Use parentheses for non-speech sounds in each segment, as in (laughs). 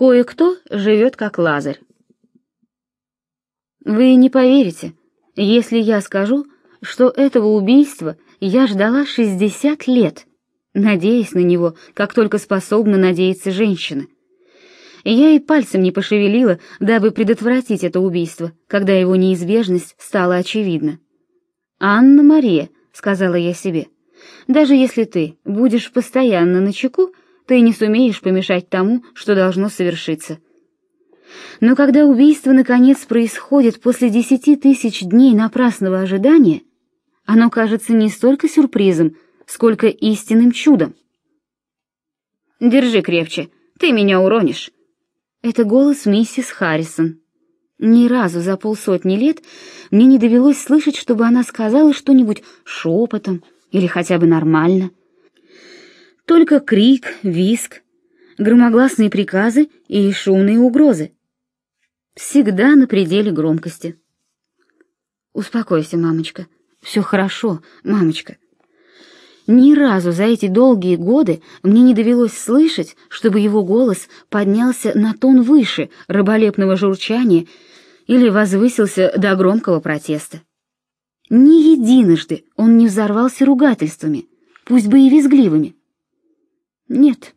Кое-кто живет как Лазарь. Вы не поверите, если я скажу, что этого убийства я ждала 60 лет, надеясь на него, как только способна надеяться женщина. Я и пальцем не пошевелила, дабы предотвратить это убийство, когда его неизбежность стала очевидна. «Анна-Мария», — сказала я себе, — «даже если ты будешь постоянно на чеку, ты не сумеешь помешать тому, что должно совершиться». Но когда убийство наконец происходит после десяти тысяч дней напрасного ожидания, оно кажется не столько сюрпризом, сколько истинным чудом. «Держи крепче, ты меня уронишь», это голос миссис Харрисон. Ни разу за полсотни лет мне не довелось слышать, чтобы она сказала что-нибудь шепотом или хотя бы нормально. Только крик, виск, громогласные приказы и шумные угрозы. Всегда на пределе громкости. «Успокойся, мамочка. Все хорошо, мамочка», ни разу за эти долгие годы мне не довелось слышать, чтобы его голос поднялся на тон выше раболепного журчания или возвысился до громкого протеста. Ни единожды он не взорвался ругательствами, пусть бы и визгливыми. Нет,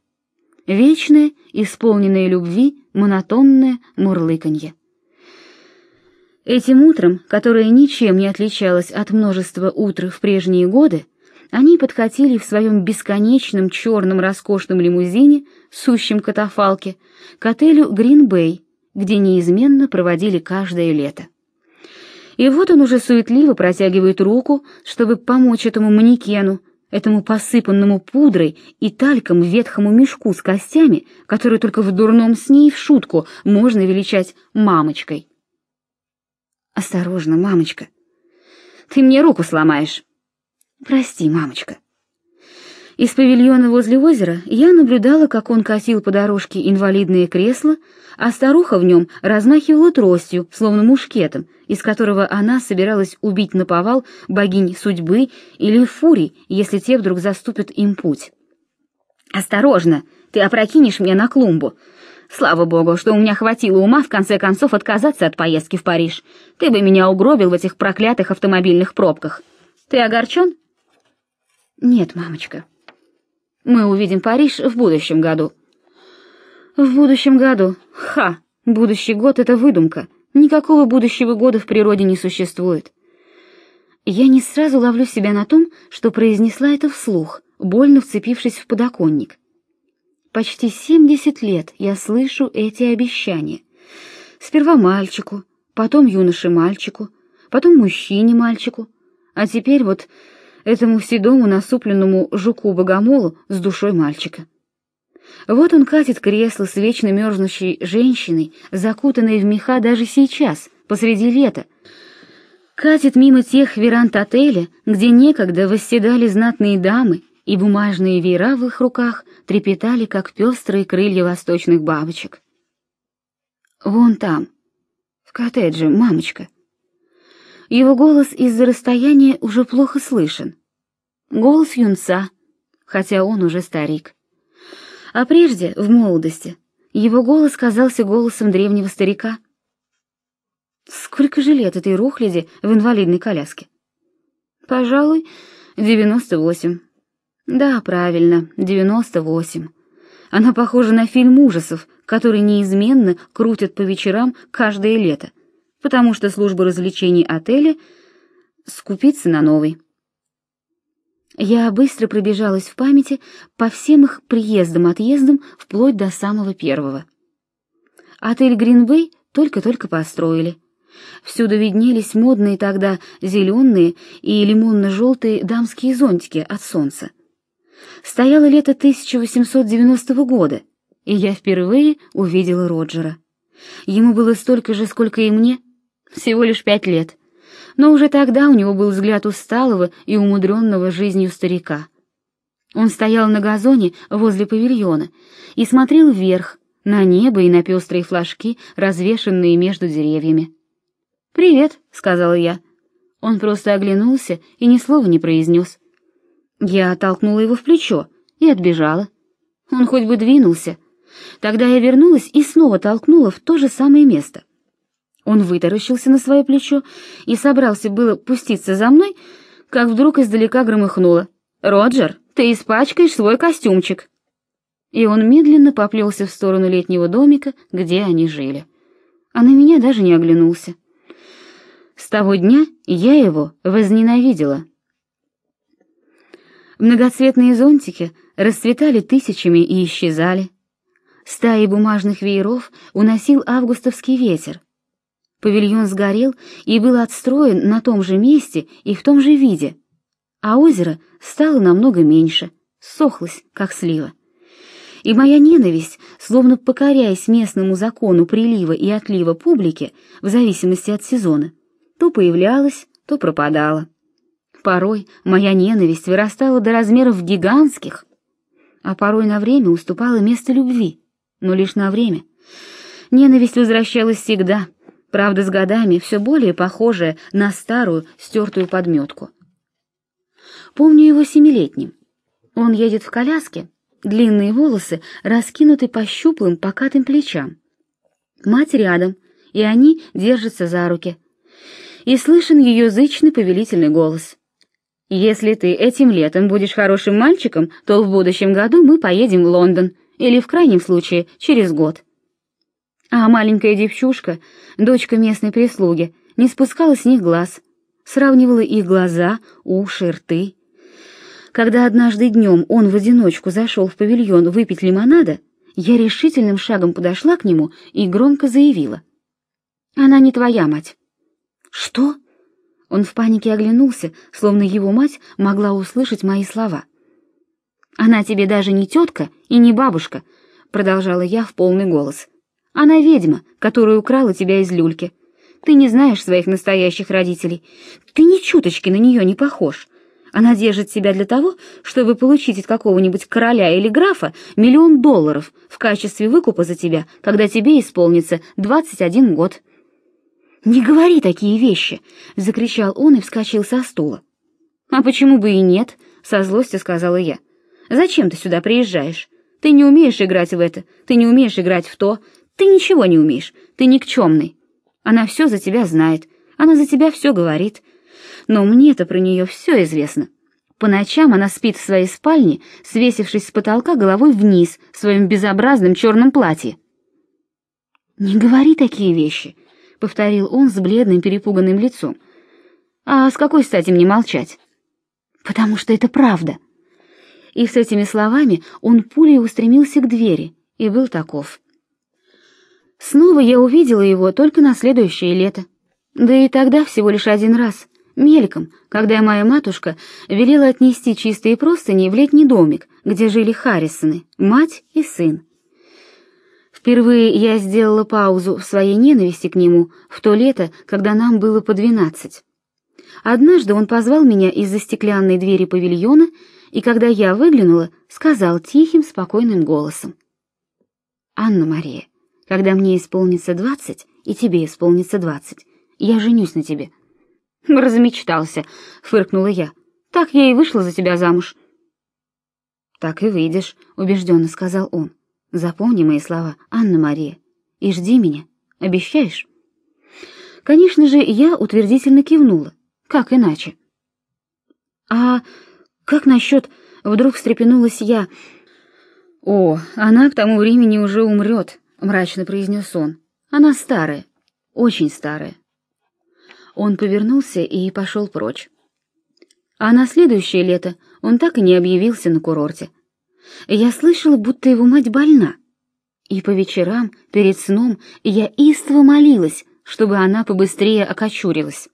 вечное, исполненное любви, монотонное мурлыканье. Этим утром, которое ничем не отличалось от множества утр в прежние годы, они подкатили в своем бесконечном черном роскошном лимузине, сущем катафалке, к отелю «Грин-Бэй», где неизменно проводили каждое лето. И вот он уже суетливо протягивает руку, чтобы помочь этому манекену, этому посыпанному пудрой и тальком ветхому мешку с костями, который только в дурном сне и в шутку можно величать мамочкой. «Осторожно, мамочка, ты мне руку сломаешь». Прости, мамочка. Из павильона возле озера я наблюдала, как он катил по дорожке инвалидное кресло, а старуха в нем размахивала тростью, словно мушкетом, из которого она собиралась убить наповал богинь судьбы или фурий, если те вдруг заступят им путь. «Осторожно, ты опрокинешь меня на клумбу. Слава богу, что у меня хватило ума в конце концов отказаться от поездки в Париж. Ты бы меня угробил в этих проклятых автомобильных пробках. Ты огорчен?» Нет, мамочка. Мы увидим Париж в будущем году. В будущем году. Ха, будущий год это выдумка. Никакого будущего года в природе не существует. Я не сразу ловлю себя на том, что произнесла это вслух, больно вцепившись в подоконник. Почти семьдесят лет я слышу эти обещания. Сперва мальчику, потом юноше мальчику, потом мужчине мальчику, а теперь вот этому седому насупленному жуку-богомолу с душой мальчика. Вот он катит кресло с вечно мерзнущей женщиной, закутанной в меха даже сейчас, посреди лета. Катит мимо тех веранд отеля, где некогда восседали знатные дамы, и бумажные веера в их руках трепетали, как пестрые крылья восточных бабочек. Вон там, в коттедже, мамочка. Его голос из-за расстояния уже плохо слышен. Голос юнца, хотя он уже старик. А прежде, в молодости, его голос казался голосом древнего старика. Сколько же лет этой рухляди в инвалидной коляске? Пожалуй, девяносто восемь. Да, правильно, девяносто восемь. Она похожа на фильм ужасов, который неизменно крутят по вечерам каждое лето — потому что служба развлечений отеля скупится на новый. Я быстро пробежалась в памяти по всем их приездам-отъездам вплоть до самого первого. Отель Гринвей только-только построили. Всюду виднелись модные тогда зеленые и лимонно-желтые дамские зонтики от солнца. Стояло лето 1890 года, и я впервые увидела Роджера. Ему было столько же, сколько и мне — всего лишь пять лет. Но уже тогда у него был взгляд усталого и умудренного жизнью старика. Он стоял на газоне возле павильона и смотрел вверх, на небо и на пестрые флажки, развешанные между деревьями. «Привет», — сказала я. Он просто оглянулся и ни слова не произнес. Я оттолкнула его в плечо и отбежала. Он хоть бы двинулся, Тогда я вернулась и снова толкнула в то же самое место. Он вытаращился на свое плечо и собрался было пуститься за мной, как вдруг издалека громыхнуло. «Роджер, ты испачкаешь свой костюмчик!» И он медленно поплелся в сторону летнего домика, где они жили. А на меня даже не оглянулся. С того дня я его возненавидела. Многоцветные зонтики расцветали тысячами и исчезали. Стаи бумажных вееров уносил августовский ветер. Павильон сгорел и был отстроен на том же месте и в том же виде, а озеро стало намного меньше, сохлось, как слива. И моя ненависть, словно покоряясь местному закону прилива и отлива публики, в зависимости от сезона, то появлялась, то пропадала. Порой моя ненависть вырастала до размеров гигантских, а порой на время уступала место любви, но лишь на время. Ненависть возвращалась всегда — правда, с годами все более похожая на старую стертую подметку. Помню его семилетним. Он едет в коляске, длинные волосы раскинуты по щуплым покатым плечам. Мать рядом, и они держатся за руки. И слышен ее зычный повелительный голос. «Если ты этим летом будешь хорошим мальчиком, то в будущем году мы поедем в Лондон, или в крайнем случае через год». А маленькая девчушка, дочка местной прислуги, не спускала с них глаз, сравнивала их глаза, уши, рты. Когда однажды днем он в одиночку зашел в павильон выпить лимонада, я решительным шагом подошла к нему и громко заявила. «Она не твоя мать». «Что?» Он в панике оглянулся, словно его мать могла услышать мои слова. «Она тебе даже не тетка и не бабушка», — продолжала я в полный голос. Она ведьма, которая украла тебя из люльки. Ты не знаешь своих настоящих родителей. Ты ни чуточки на нее не похож. Она держит себя для того, чтобы получить от какого-нибудь короля или графа миллион долларов в качестве выкупа за тебя, когда тебе исполнится 21 год. «Не говори такие вещи!» — закричал он и вскочил со стула. «А почему бы и нет?» — со злостью сказала я. «Зачем ты сюда приезжаешь? Ты не умеешь играть в это, ты не умеешь играть в то, ты ничего не умеешь, ты никчемный. Она все за тебя знает, она за тебя все говорит. Но мне-то про нее все известно. По ночам она спит в своей спальне, свесившись с потолка головой вниз в своем безобразном черном платье. «Не говори такие вещи», — повторил он с бледным перепуганным лицом. «А с какой стати мне молчать?» «Потому что это правда». И с этими словами он пулей устремился к двери и был таков. Снова я увидела его только на следующее лето. Да и тогда всего лишь один раз, мельком, когда моя матушка велела отнести чистые простыни в летний домик, где жили Харрисоны, мать и сын. Впервые я сделала паузу в своей ненависти к нему в то лето, когда нам было по двенадцать. Однажды он позвал меня из-за стеклянной двери павильона, и когда я выглянула, сказал тихим, спокойным голосом: "Анна-Мария, когда мне исполнится двадцать, и тебе исполнится двадцать, я женюсь на тебе». (laughs) «Размечтался», — фыркнула я. «Так я и вышла за тебя замуж». «Так и выйдешь», — убежденно сказал он. «Запомни мои слова, Анна-Мария, и жди меня. Обещаешь?» Конечно же, я утвердительно кивнула. Как иначе? «А как насчет...» — вдруг встрепенулась я. «О, она к тому времени уже умрет», мрачно произнес он. Она старая, очень старая. Он повернулся и пошел прочь. А на следующее лето он так и не объявился на курорте. Я слышала, будто его мать больна. И по вечерам, перед сном, я истово молилась, чтобы она побыстрее окочурилась.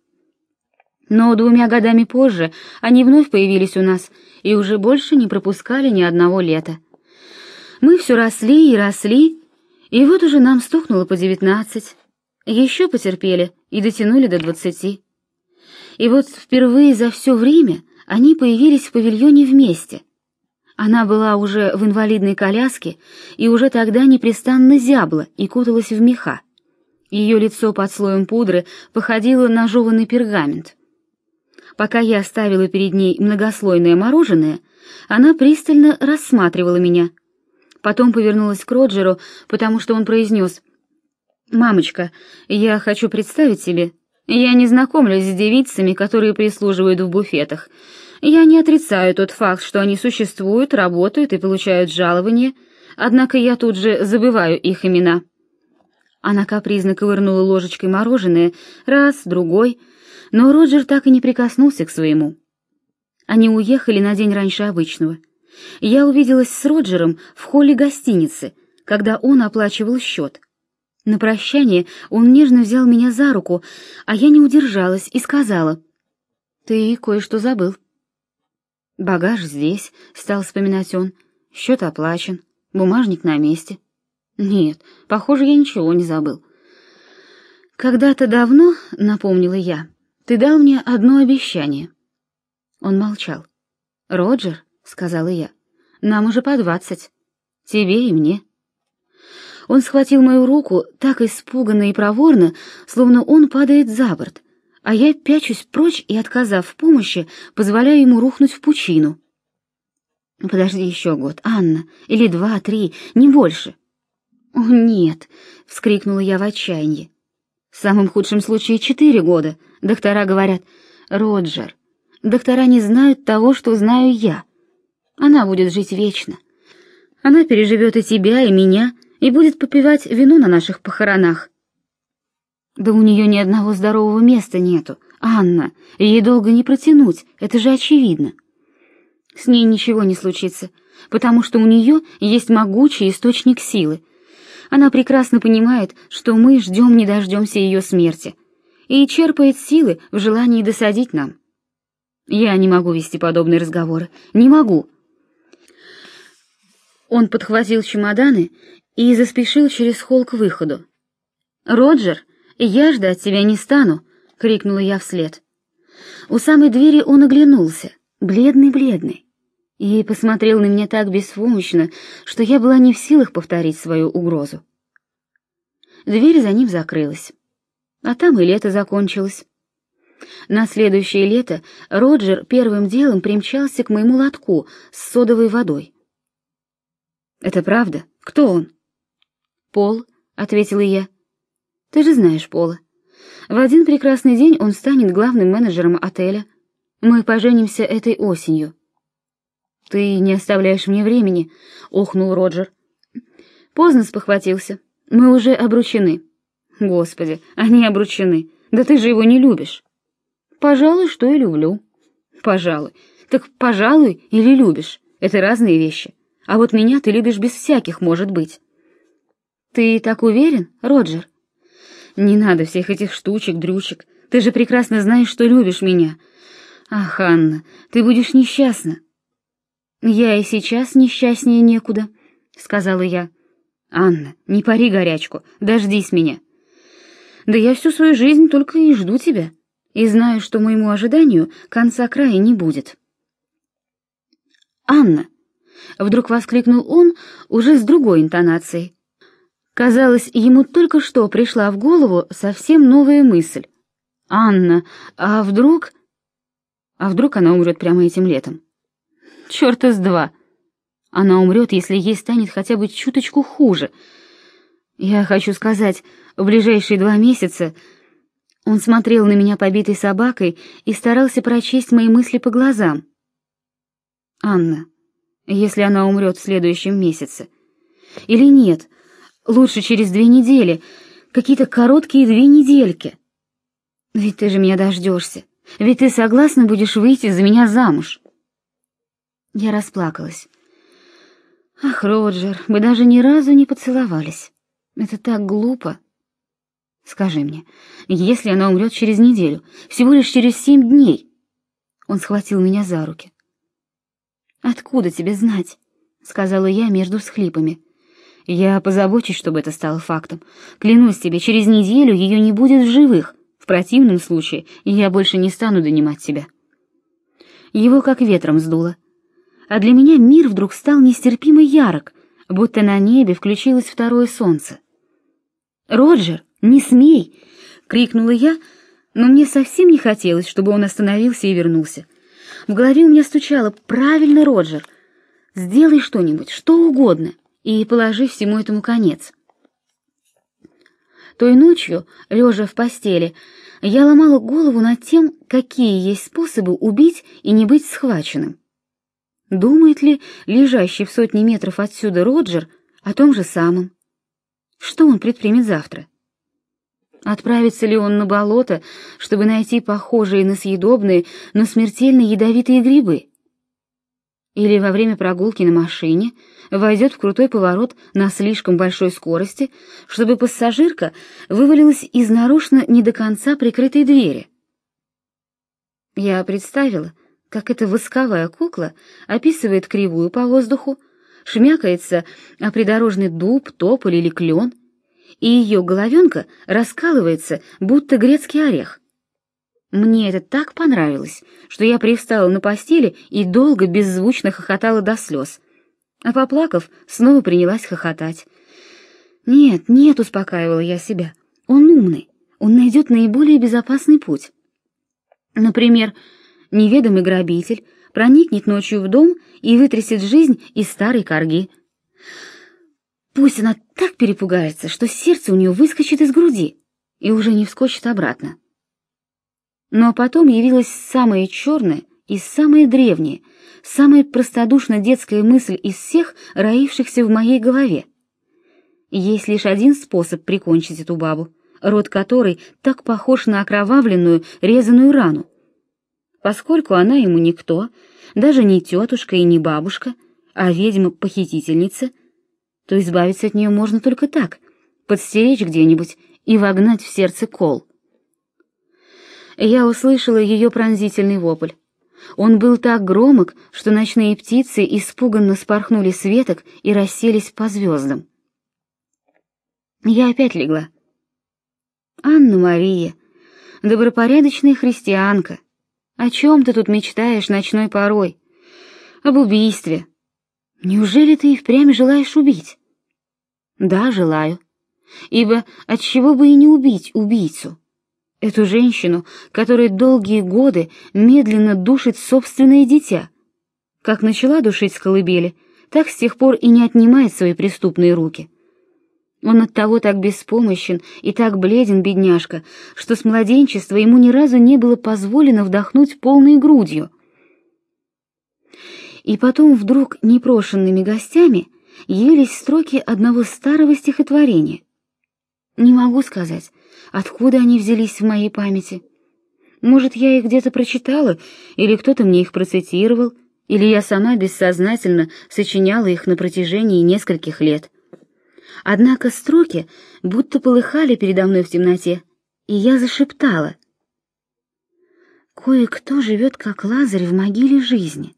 Но двумя годами позже они вновь появились у нас и уже больше не пропускали ни одного лета. Мы все росли и росли, и вот уже нам стукнуло по девятнадцать. Еще потерпели и дотянули до двадцати. И вот впервые за все время они появились в павильоне вместе. Она была уже в инвалидной коляске и уже тогда непрестанно зябла и куталась в меха. Ее лицо под слоем пудры походило на жеванный пергамент. Пока я оставила перед ней многослойное мороженое, она пристально рассматривала меня — Потом повернулась к Роджеру, потому что он произнес «Мамочка, я хочу представить себе, я не знакомлюсь с девицами, которые прислуживают в буфетах. Я не отрицаю тот факт, что они существуют, работают и получают жалование, однако я тут же забываю их имена». Она капризно ковырнула ложечкой мороженое, раз, другой, но Роджер так и не прикоснулся к своему. Они уехали на день раньше обычного. Я увиделась с Роджером в холле гостиницы, когда он оплачивал счет. На прощание он нежно взял меня за руку, а я не удержалась и сказала, «Ты кое-что забыл». «Багаж здесь», — стал вспоминать он, — «счет оплачен, бумажник на месте». «Нет, похоже, я ничего не забыл». «Когда-то давно, — напомнила я, — ты дал мне одно обещание». Он молчал. «Роджер», — сказала я, — «нам уже по двадцать. Тебе и мне». Он схватил мою руку так испуганно и проворно, словно он падает за борт, а я пячусь прочь и, отказав в помощи, позволяю ему рухнуть в пучину. «Подожди еще год, Анна, или два, три, не больше». «О, нет!» — вскрикнула я в отчаянии. «В самом худшем случае четыре года», — доктора говорят. «Роджер, доктора не знают того, что знаю я. Она будет жить вечно. Она переживет и тебя, и меня, и будет попивать вино на наших похоронах. Да у нее ни одного здорового места нету. Анна, ей долго не протянуть, это же очевидно. С ней ничего не случится, потому что у нее есть могучий источник силы. Она прекрасно понимает, что мы ждем не дождемся ее смерти, и черпает силы в желании досадить нам. Я не могу вести подобные разговоры, не могу. Он подхватил чемоданы и заспешил через холл к выходу. «Роджер, я ждать тебя не стану!» — крикнула я вслед. У самой двери он оглянулся, бледный-бледный, и посмотрел на меня так беспомощно, что я была не в силах повторить свою угрозу. Дверь за ним закрылась, а там и лето закончилось. На следующее лето Роджер первым делом примчался к моему лотку с содовой водой. «Это правда? Кто он?» «Пол», — ответила я. «Ты же знаешь Пола. В один прекрасный день он станет главным менеджером отеля. Мы поженимся этой осенью». «Ты не оставляешь мне времени», — охнул Роджер. Поздно спохватился. Мы уже обручены. Господи, они обручены. Да ты же его не любишь. Пожалуй, что и люблю. Пожалуй. Так пожалуй или любишь. Это разные вещи. А вот меня ты любишь без всяких, может быть. Ты так уверен, Роджер? Не надо всех этих штучек, дрючек. Ты же прекрасно знаешь, что любишь меня. Ах, Анна, ты будешь несчастна. Я и сейчас несчастнее некуда, сказала я. Анна, не пари горячку, дождись меня. Да я всю свою жизнь только и жду тебя, и знаю, что моему ожиданию конца края не будет. Анна, вдруг воскликнул он уже с другой интонацией. Казалось, ему только что пришла в голову совсем новая мысль. «Анна, а вдруг...» «А вдруг она умрет прямо этим летом?» «Чёрта с два!» «Она умрет, если ей станет хотя бы чуточку хуже. Я хочу сказать, в ближайшие два месяца...» Он смотрел на меня побитой собакой и старался прочесть мои мысли по глазам. «Анна, если она умрет в следующем месяце...» «Или нет, Лучше через две недели. Какие-то короткие две недельки. Ведь ты же меня дождешься. Ведь ты согласна будешь выйти за меня замуж. Я расплакалась. Ах, Роджер, мы даже ни разу не поцеловались. Это так глупо. Скажи мне, если она умрет через неделю, всего лишь через семь дней? Он схватил меня за руки. Откуда тебе знать? сказала я между схлипами. Я позабочусь, чтобы это стало фактом. Клянусь тебе, через неделю ее не будет в живых. В противном случае я больше не стану донимать тебя. Его как ветром сдуло. А для меня мир вдруг стал нестерпимо ярок, будто на небе включилось второе солнце. «Роджер, не смей!» — крикнула я, но мне совсем не хотелось, чтобы он остановился и вернулся. В голове у меня стучало «Правильно, Роджер! Сделай что-нибудь, что угодно!» и положив всему этому конец. Той ночью, лежа в постели, я ломала голову над тем, какие есть способы убить и не быть схваченным. Думает ли лежащий в сотни метров отсюда Роджер о том же самом? Что он предпримет завтра? Отправится ли он на болото, чтобы найти похожие на съедобные, но смертельно ядовитые грибы? Или во время прогулки на машине войдет в крутой поворот на слишком большой скорости, чтобы пассажирка вывалилась из нарочно не до конца прикрытой двери? Я представила, как эта восковая кукла описывает кривую по воздуху, шмякается о придорожный дуб, тополь или клен, и ее головенка раскалывается, будто грецкий орех. Мне это так понравилось, что я привстала на постели и долго беззвучно хохотала до слез, а поплакав, снова принялась хохотать. Нет, нет, успокаивала я себя. Он умный, он найдет наиболее безопасный путь. Например, неведомый грабитель проникнет ночью в дом и вытрясет жизнь из старой корги. Пусть она так перепугается, что сердце у нее выскочит из груди и уже не вскочит обратно. Но потом явилась самая черная и самая древняя, самая простодушно детская мысль из всех, роившихся в моей голове. Есть лишь один способ прикончить эту бабу, рот которой так похож на окровавленную резаную рану, Поскольку она ему никто, даже не тетушка и не бабушка, а ведьма-похитительница, то избавиться от нее можно только так, подстеречь где-нибудь и вогнать в сердце кол. Я услышала ее пронзительный вопль. Он был так громок, что ночные птицы испуганно спорхнули с веток и расселись по звездам. Я опять легла. Анна-Мария, добропорядочная христианка, о чем ты тут мечтаешь ночной порой? Об убийстве. Неужели ты и впрямь желаешь убить? Да, желаю. Ибо от чего бы и не убить убийцу? Эту женщину, которая долгие годы медленно душит собственное дитя. Как начала душить с колыбели, так с тех пор и не отнимает свои преступные руки. Он оттого так беспомощен и так бледен, бедняжка, что с младенчества ему ни разу не было позволено вдохнуть полной грудью. И потом вдруг непрошенными гостями явились строки одного старого стихотворения. Не могу сказать, откуда они взялись в моей памяти. Может, я их где-то прочитала, или кто-то мне их процитировал, или я сама бессознательно сочиняла их на протяжении нескольких лет. Однако строки будто полыхали передо мной в темноте, и я зашептала. Кое-кто живет, как Лазарь в могиле жизни,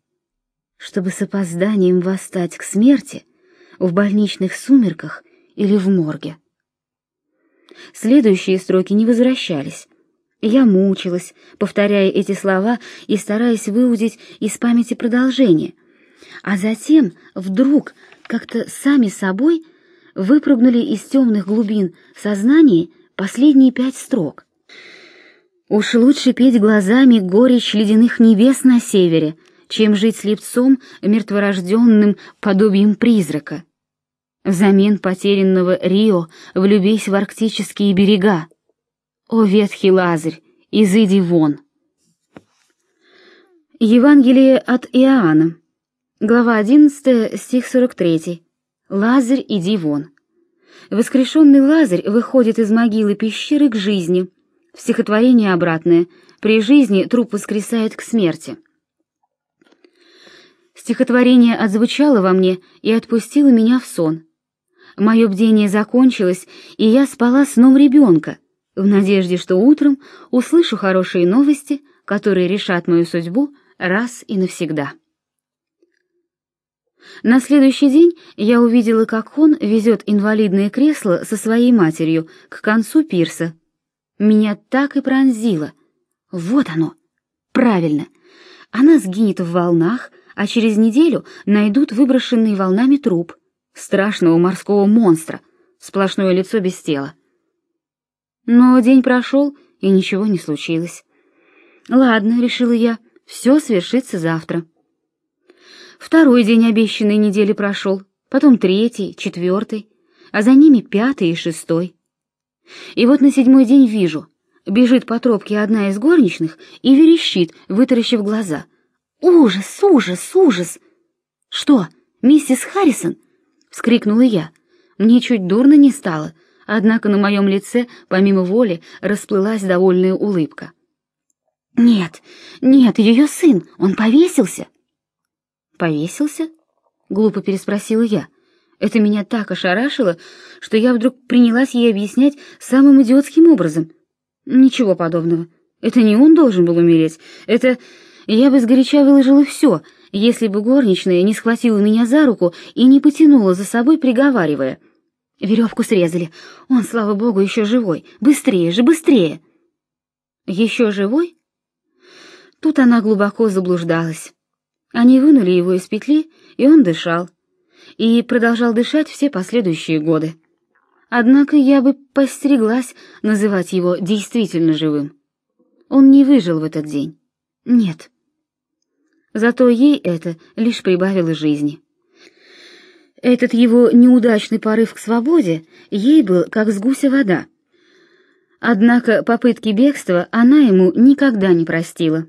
чтобы с опозданием восстать к смерти в больничных сумерках или в морге. Следующие строки не возвращались. Я мучилась, повторяя эти слова и стараясь выудить из памяти продолжение. А затем вдруг как-то сами собой выпрыгнули из темных глубин сознания последние пять строк. Уж лучше петь глазами горечь ледяных небес на севере, чем жить слепцом мертворожденным подобием призрака. Взамен потерянного Рио влюбись в арктические берега. О, ветхий Лазарь, изыди вон! Евангелие от Иоанна, глава 11, стих 43. Лазарь, иди вон. Воскрешенный Лазарь выходит из могилы пещеры к жизни. Стихотворение обратное. При жизни труп воскресает к смерти. Стихотворение отзвучало во мне и отпустило меня в сон. Мое бдение закончилось, и я спала сном ребенка, в надежде, что утром услышу хорошие новости, которые решат мою судьбу раз и навсегда. На следующий день я увидела, как он везет инвалидное кресло со своей матерью к концу пирса. Меня так и пронзило. Вот оно. Правильно. Она сгинет в волнах, а через неделю найдут выброшенный волнами труп страшного морского монстра, сплошное лицо без тела. Но день прошел, и ничего не случилось. Ладно, решила я, все свершится завтра. Второй день обещанной недели прошел, потом третий, четвертый, а за ними пятый и шестой. И вот на седьмой день вижу, бежит по тропке одна из горничных и верещит, вытаращив глаза. «Ужас, ужас, ужас!» «Что, миссис Харрисон?» — вскрикнула я. Мне чуть дурно не стало, однако на моем лице, помимо воли, расплылась довольная улыбка. «Нет, нет, ее сын, он повесился!» «Повесился?» — глупо переспросила я. Это меня так ошарашило, что я вдруг принялась ей объяснять самым идиотским образом. Ничего подобного. Это не он должен был умереть. Это... Я бы сгоряча выложила все, если бы горничная не схватила меня за руку и не потянула за собой, приговаривая. Веревку срезали. Он, слава богу, еще живой. Быстрее же, быстрее. Еще живой? Тут она глубоко заблуждалась. Они вынули его из петли, и он дышал. И продолжал дышать все последующие годы. Однако я бы постереглась называть его действительно живым. Он не выжил в этот день. Нет. Зато ей это лишь прибавило жизни. Этот его неудачный порыв к свободе ей был как с гуся вода. Однако попытки бегства она ему никогда не простила.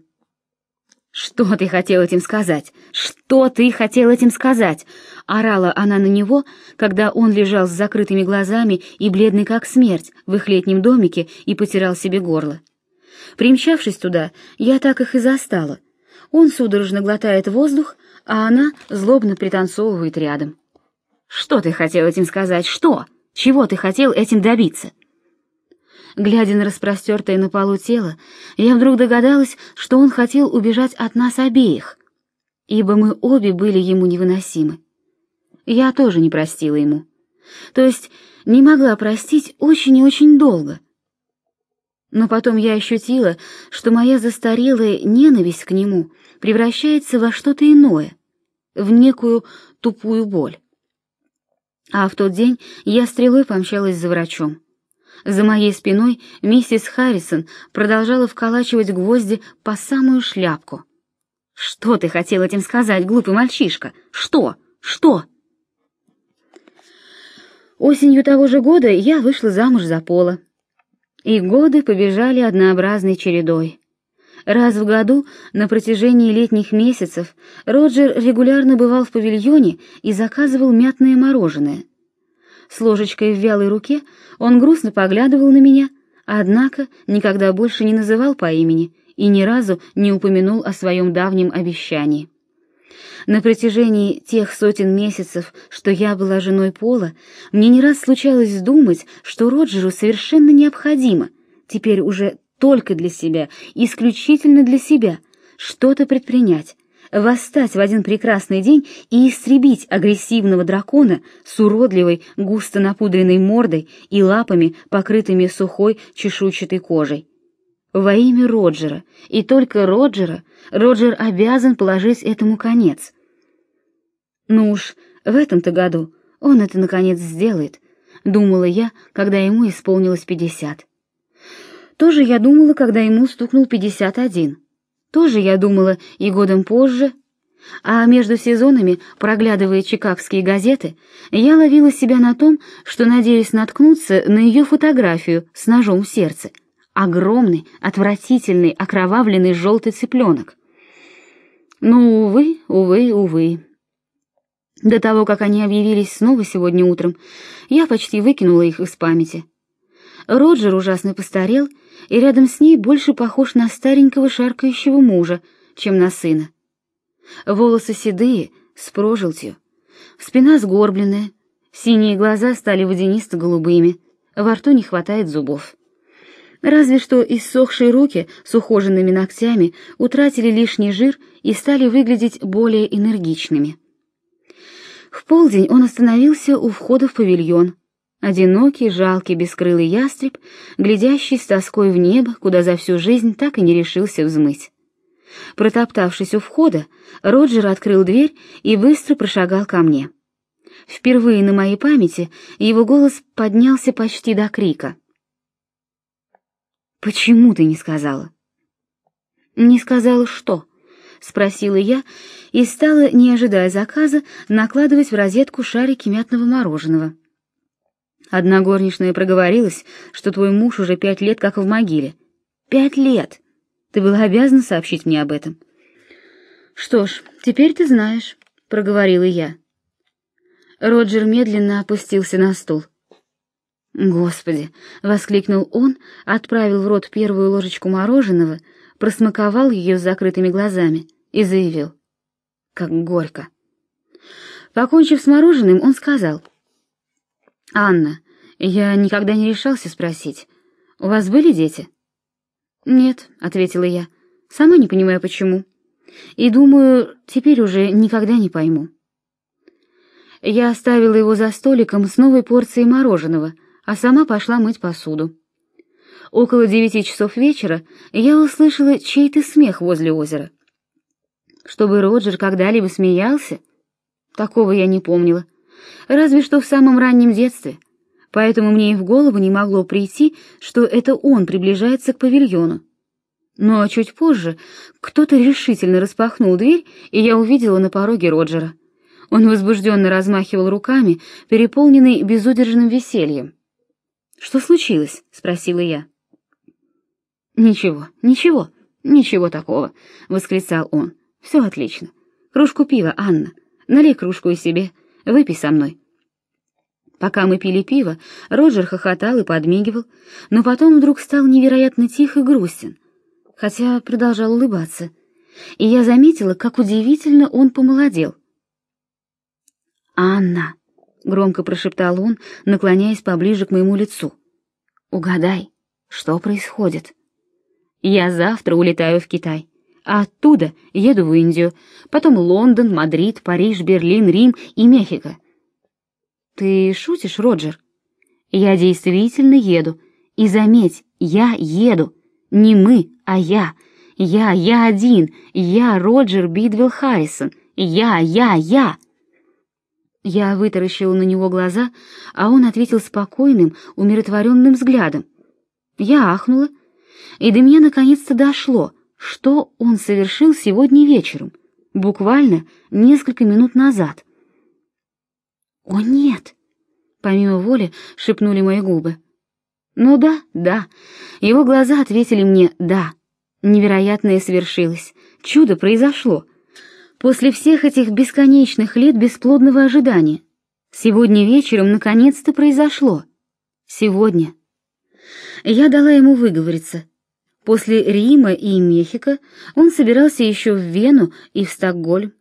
«Что ты хотел этим сказать? Что ты хотел этим сказать?» — орала она на него, когда он лежал с закрытыми глазами и бледный как смерть в их летнем домике и потирал себе горло. Примчавшись туда, я так их и застала. Он судорожно глотает воздух, а она злобно пританцовывает рядом. «Что ты хотел этим сказать? Что? Чего ты хотел этим добиться?» Глядя на распростертое на полу тело, я вдруг догадалась, что он хотел убежать от нас обеих, ибо мы обе были ему невыносимы. Я тоже не простила ему. То есть не могла простить очень и очень долго. Но потом я ощутила, что моя застарелая ненависть к нему превращается во что-то иное, в некую тупую боль. А в тот день я стрелой помчалась за врачом. За моей спиной миссис Харрисон продолжала вколачивать гвозди по самую шляпку. «Что ты хотел этим сказать, глупый мальчишка? Что? Что?» Осенью того же года я вышла замуж за Пола. И годы побежали однообразной чередой. Раз в году на протяжении летних месяцев Роджер регулярно бывал в павильоне и заказывал мятное мороженое — с ложечкой в вялой руке он грустно поглядывал на меня, однако никогда больше не называл по имени и ни разу не упомянул о своем давнем обещании. На протяжении тех сотен месяцев, что я была женой Пола, мне не раз случалось думать, что Роджеру совершенно необходимо, теперь уже только для себя, исключительно для себя, что-то предпринять, восстать в один прекрасный день и истребить агрессивного дракона с уродливой, густо напудренной мордой и лапами, покрытыми сухой чешуйчатой кожей. Во имя Роджера, и только Роджера, Роджер обязан положить этому конец. Ну уж, в этом-то году он это наконец сделает, думала я, когда ему исполнилось пятьдесят. Тоже я думала, когда ему стукнул пятьдесят один. Тоже я думала и годом позже, а между сезонами, проглядывая чикагские газеты, я ловила себя на том, что надеюсь наткнуться на ее фотографию с ножом в сердце. Огромный, отвратительный, окровавленный желтый цыпленок. Но, увы, увы, увы. До того, как они объявились снова сегодня утром, я почти выкинула их из памяти. Роджер ужасно постарел и рядом с ней больше похож на старенького шаркающего мужа, чем на сына. Волосы седые, с прожилтью, спина сгорбленная, синие глаза стали водянисто-голубыми, во рту не хватает зубов. Разве что иссохшие руки с ухоженными ногтями утратили лишний жир и стали выглядеть более энергичными. В полдень он остановился у входа в павильон, Одинокий, жалкий, бескрылый ястреб, глядящий с тоской в небо, куда за всю жизнь так и не решился взмыть. Протоптавшись у входа, Роджер открыл дверь и быстро прошагал ко мне. Впервые на моей памяти его голос поднялся почти до крика. «Почему ты не сказала?» «Не сказала что?» — спросила я и стала, не ожидая заказа, накладывать в розетку шарики мятного мороженого. Одна горничная проговорилась, что твой муж уже пять лет как в могиле. Пять лет. Ты была обязана сообщить мне об этом. Что ж, теперь ты знаешь, проговорила я. Роджер медленно опустился на стул. Господи, воскликнул он, отправил в рот первую ложечку мороженого, просмаковал ее с закрытыми глазами и заявил: "Как горько". Покончив с мороженым, он сказал: "Анна, я никогда не решался спросить, у вас были дети?" "Нет", ответила я. "Сама не понимаю почему. И думаю, теперь уже никогда не пойму". Я оставила его за столиком с новой порцией мороженого, а сама пошла мыть посуду. Около девяти часов вечера я услышала чей-то смех возле озера. Чтобы Роджер когда-либо смеялся, такого я не помнила, разве что в самом раннем детстве. Поэтому мне и в голову не могло прийти, что это он приближается к павильону. Но чуть позже кто-то решительно распахнул дверь, и я увидела на пороге Роджера. Он возбужденно размахивал руками, переполненный безудержным весельем. Что случилось? спросила я. Ничего, ничего, ничего такого, восклицал он. Все отлично. Кружку пива, Анна. Налей кружку и себе. Выпей со мной. Пока мы пили пиво, Роджер хохотал и подмигивал, но потом вдруг стал невероятно тих и грустен, хотя продолжал улыбаться. И я заметила, как удивительно он помолодел. Анна, громко прошептал он, наклоняясь поближе к моему лицу. Угадай, что происходит? Я завтра улетаю в Китай, а оттуда еду в Индию, потом Лондон, Мадрид, Париж, Берлин, Рим и Мехико. Ты шутишь, Роджер? Я действительно еду. И заметь, я еду. Не мы, а я. Я, я один. Я Роджер Бидвелл Харрисон. Я, я, я. Я вытаращила на него глаза, а он ответил спокойным, умиротворенным взглядом. Я ахнула, и до меня наконец-то дошло, что он совершил сегодня вечером, буквально несколько минут назад. «О, нет!» — помимо воли шепнули мои губы. «Ну да, да». Его глаза ответили мне «да». Невероятное свершилось. Чудо произошло. После всех этих бесконечных лет бесплодного ожидания. Сегодня вечером наконец-то произошло. Сегодня. Я дала ему выговориться. После Рима и Мехико он собирался еще в Вену и в Стокгольм.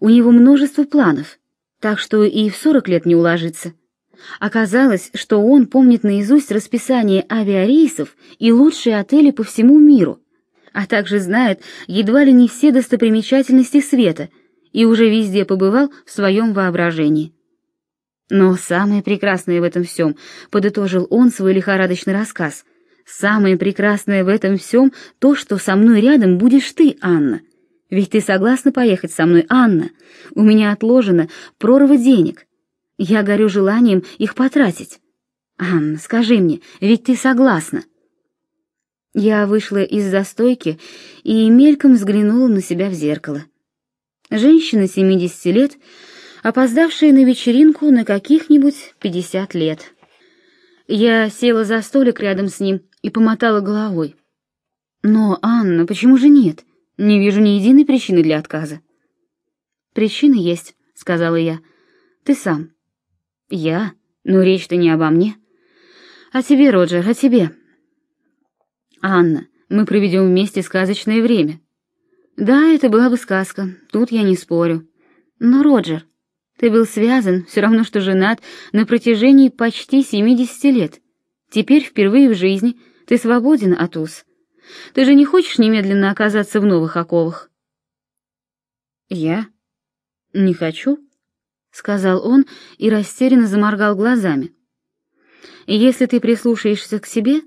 У него множество планов, так что и в сорок лет не уложится. Оказалось, что он помнит наизусть расписание авиарейсов и лучшие отели по всему миру а также знает едва ли не все достопримечательности света и уже везде побывал в своем воображении. Но самое прекрасное в этом всем, подытожил он свой лихорадочный рассказ, самое прекрасное в этом всем то, что со мной рядом будешь ты, Анна. Ведь ты согласна поехать со мной, Анна? У меня отложено прорва денег. Я горю желанием их потратить. Анна, скажи мне, ведь ты согласна? Я вышла из застойки и мельком взглянула на себя в зеркало. Женщина 70 лет, опоздавшая на вечеринку на каких-нибудь 50 лет. Я села за столик рядом с ним и помотала головой. Но, Анна, почему же нет? Не вижу ни единой причины для отказа. Причина есть, сказала я. Ты сам. Я? Но речь-то не обо мне. О тебе, Роджер, о тебе. Анна, мы проведем вместе сказочное время. Да, это была бы сказка, тут я не спорю. Но, Роджер, ты был связан, все равно что женат, на протяжении почти 70 лет. Теперь впервые в жизни ты свободен от уз. Ты же не хочешь немедленно оказаться в новых оковах? Я не хочу, сказал он и растерянно заморгал глазами. Если ты прислушаешься к себе,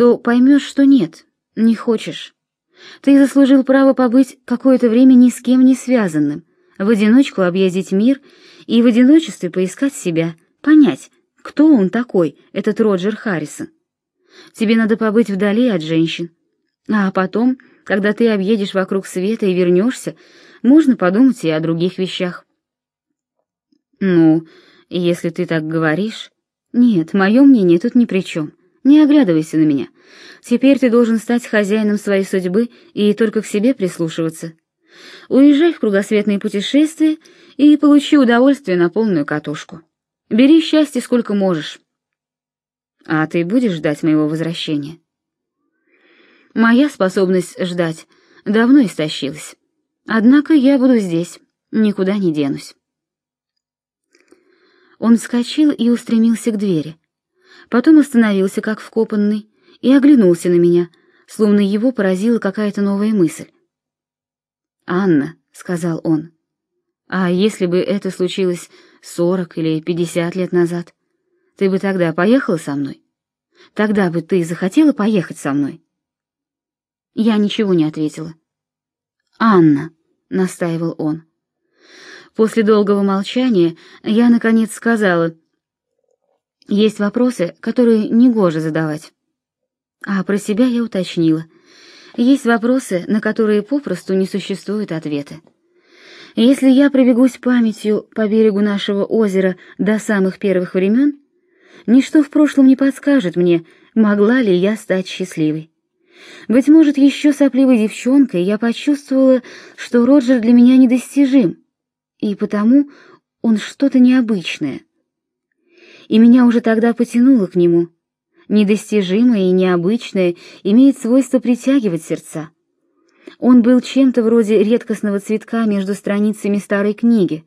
то поймешь, что нет, не хочешь. Ты заслужил право побыть какое-то время ни с кем не связанным, в одиночку объездить мир и в одиночестве поискать себя, понять, кто он такой, этот Роджер Харрисон. Тебе надо побыть вдали от женщин, а потом Когда ты объедешь вокруг света и вернешься, можно подумать и о других вещах. Ну, если ты так говоришь... Нет, мое мнение тут ни при чем. Не оглядывайся на меня. Теперь ты должен стать хозяином своей судьбы и только к себе прислушиваться. Уезжай в кругосветные путешествия и получи удовольствие на полную катушку. Бери счастье сколько можешь. А ты будешь ждать моего возвращения? Моя способность ждать давно истощилась. Однако я буду здесь, никуда не денусь. Он вскочил и устремился к двери. Потом остановился, как вкопанный, и оглянулся на меня, словно его поразила какая-то новая мысль. «Анна», — сказал он, — «а если бы это случилось сорок или пятьдесят лет назад, ты бы тогда поехала со мной? Тогда бы ты захотела поехать со мной?» Я ничего не ответила. «Анна», — настаивал он. После долгого молчания я, наконец, сказала, «Есть вопросы, которые негоже задавать». А про себя я уточнила. Есть вопросы, на которые попросту не существует ответа. Если я пробегусь памятью по берегу нашего озера до самых первых времен, ничто в прошлом не подскажет мне, могла ли я стать счастливой. Быть может, еще сопливой девчонкой я почувствовала, что Роджер для меня недостижим, и потому он что-то необычное. И меня уже тогда потянуло к нему. Недостижимое и необычное имеет свойство притягивать сердца. Он был чем-то вроде редкостного цветка между страницами старой книги.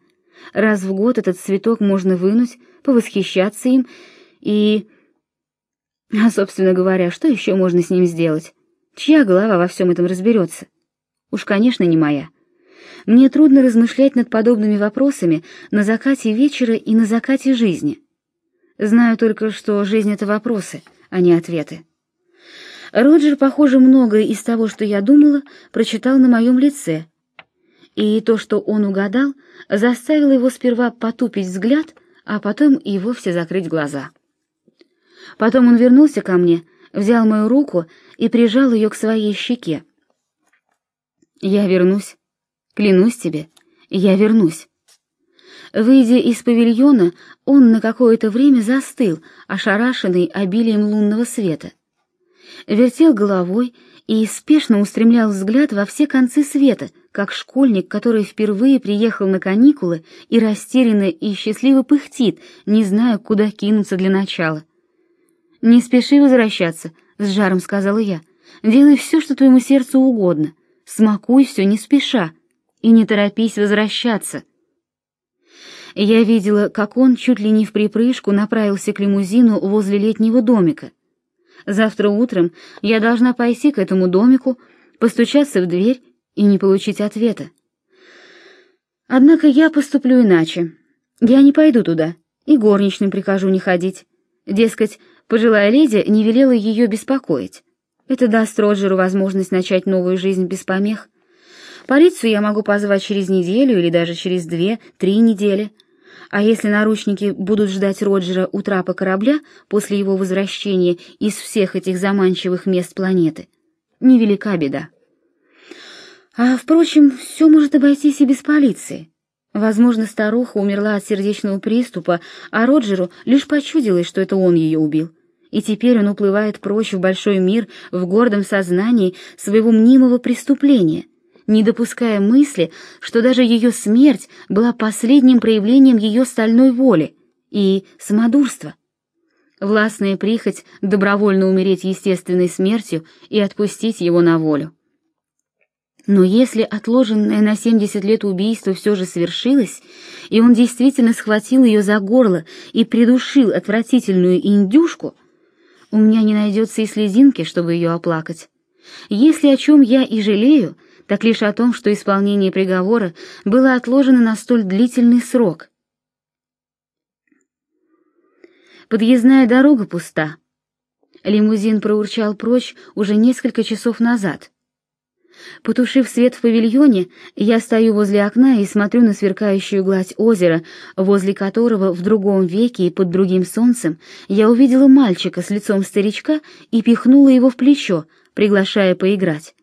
Раз в год этот цветок можно вынуть, повосхищаться им и... А, собственно говоря, что еще можно с ним сделать? Чья голова во всем этом разберется? Уж, конечно, не моя. Мне трудно размышлять над подобными вопросами на закате вечера и на закате жизни. Знаю только, что жизнь — это вопросы, а не ответы. Роджер, похоже, многое из того, что я думала, прочитал на моем лице. И то, что он угадал, заставило его сперва потупить взгляд, а потом и вовсе закрыть глаза. Потом он вернулся ко мне, взял мою руку и прижал ее к своей щеке. «Я вернусь. Клянусь тебе, я вернусь». Выйдя из павильона, он на какое-то время застыл, ошарашенный обилием лунного света. Вертел головой и спешно устремлял взгляд во все концы света, как школьник, который впервые приехал на каникулы и растерянно и счастливо пыхтит, не зная, куда кинуться для начала. «Не спеши возвращаться», — с жаром сказала я. «Делай все, что твоему сердцу угодно. Смакуй все не спеша. И не торопись возвращаться». Я видела, как он чуть ли не в припрыжку направился к лимузину возле летнего домика. Завтра утром я должна пойти к этому домику, постучаться в дверь и не получить ответа. Однако я поступлю иначе. Я не пойду туда и горничным прикажу не ходить. Дескать, Пожилая леди не велела ее беспокоить. Это даст Роджеру возможность начать новую жизнь без помех. Полицию я могу позвать через неделю или даже через две-три недели. А если наручники будут ждать Роджера у трапа корабля после его возвращения из всех этих заманчивых мест планеты, невелика беда. А, впрочем, все может обойтись и без полиции. Возможно, старуха умерла от сердечного приступа, а Роджеру лишь почудилось, что это он ее убил и теперь он уплывает прочь в большой мир в гордом сознании своего мнимого преступления, не допуская мысли, что даже ее смерть была последним проявлением ее стальной воли и самодурства. Властная прихоть добровольно умереть естественной смертью и отпустить его на волю. Но если отложенное на 70 лет убийство все же свершилось, и он действительно схватил ее за горло и придушил отвратительную индюшку, у меня не найдется и слезинки, чтобы ее оплакать. Если о чем я и жалею, так лишь о том, что исполнение приговора было отложено на столь длительный срок. Подъездная дорога пуста. Лимузин проурчал прочь уже несколько часов назад. Потушив свет в павильоне, я стою возле окна и смотрю на сверкающую гладь озера, возле которого в другом веке и под другим солнцем я увидела мальчика с лицом старичка и пихнула его в плечо, приглашая поиграть.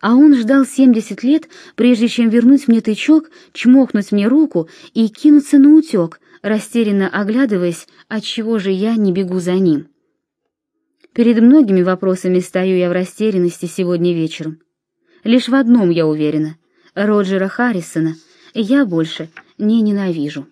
А он ждал семьдесят лет, прежде чем вернуть мне тычок, чмокнуть мне руку и кинуться на утек, растерянно оглядываясь, отчего же я не бегу за ним. Перед многими вопросами стою я в растерянности сегодня вечером. Лишь в одном я уверена — Роджера Харрисона я больше не ненавижу.